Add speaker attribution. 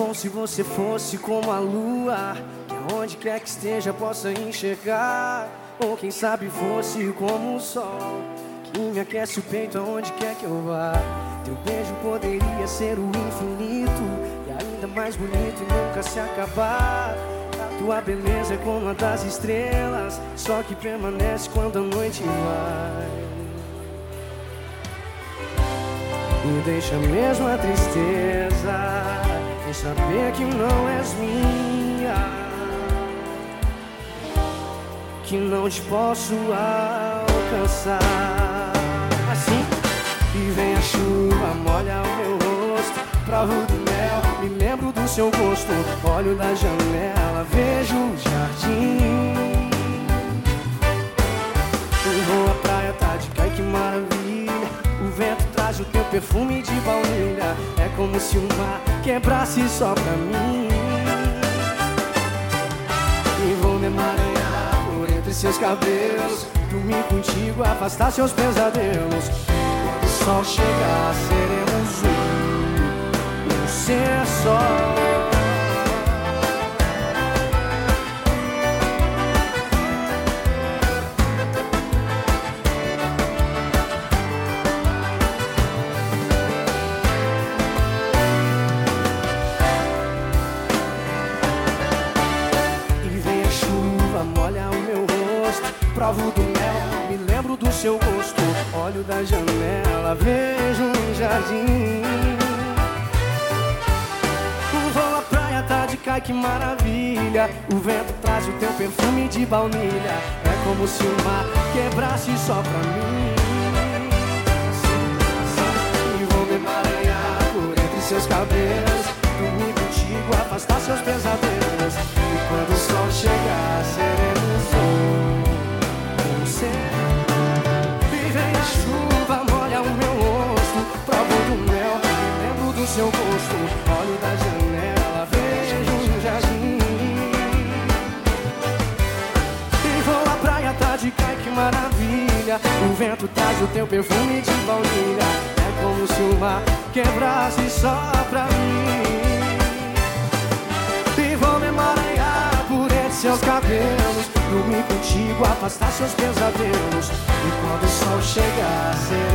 Speaker 1: bom se você fosse como a lua, que aonde quer que esteja possa enxergar. Ou quem sabe fosse como o sol, que me aquece o peito aonde quer que eu vá. Teu beijo poderia ser o infinito, e ainda mais bonito e nunca se acabar. A tua beleza é como a das estrelas, só que permanece quando a noite vai. Me deixa mesmo a tristeza Em saber que não és minha Que não te posso alcançar. Assim E vem a chuva, molha o meu rosto Provo do mel, me lembro do seu gosto Olho da janela, vejo o jardim. Vou à praia, tá de cai, que maravilha O vento o teu perfume de baunilha como se o mar quebrasse só pra mim. E vou me emaranhar por entre seus cabelos Dormir contigo, afastar seus pesadelos. Quando o sol chegar, seremos um, um ser só do mel, me lembro do seu gosto. Olho da janela, vejo um jardim. Vou à praia, tá de cai, que maravilha. O vento traz o teu perfume de baunilha. É como se o mar quebrasse só pra mim. E vou me emaranhar por entre seus cabelos. Maravilha. O vento traz o teu perfume de baunilha. É como se o mar quebrasse só pra mim. E vou me emaranhar por esses seus cabelos. Dormir contigo, afastar seus pesadelos. E quando o sol chegar, seremos